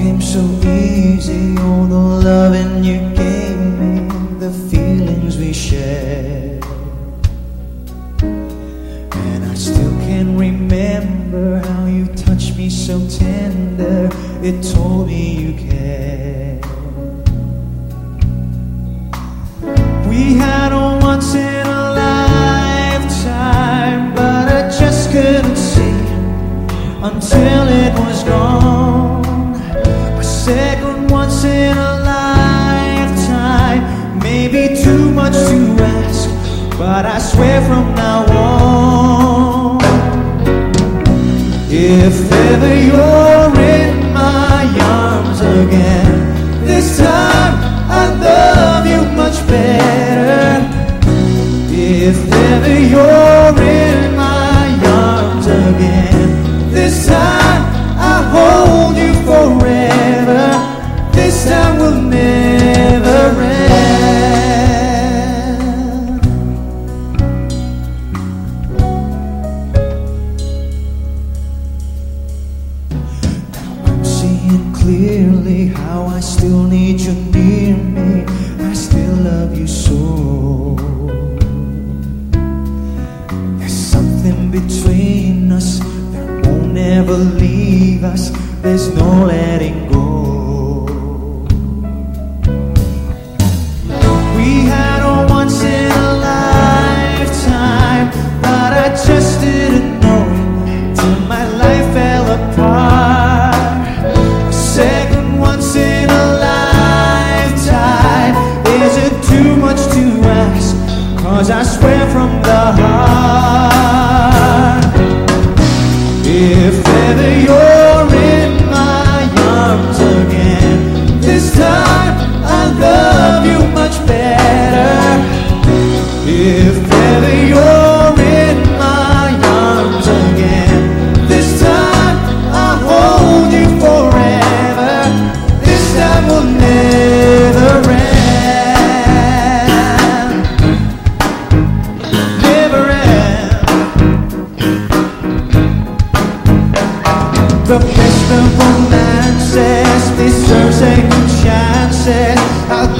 came so easy, all the loving you gave me, the feelings we shared. And I still can remember how you touched me so tender, it told me you cared. We had a once in a lifetime, but I just couldn't see until it was gone. Second once in a lifetime, maybe too much to ask, but I swear from now on, if ever you're in my arms again, this time I love you much better. If ever you're clearly how I still need you near me. I still love you so. There's something between us that won't ever leave us. There's no letting go. I swear from the heart, The best of romances deserve second chances. I'll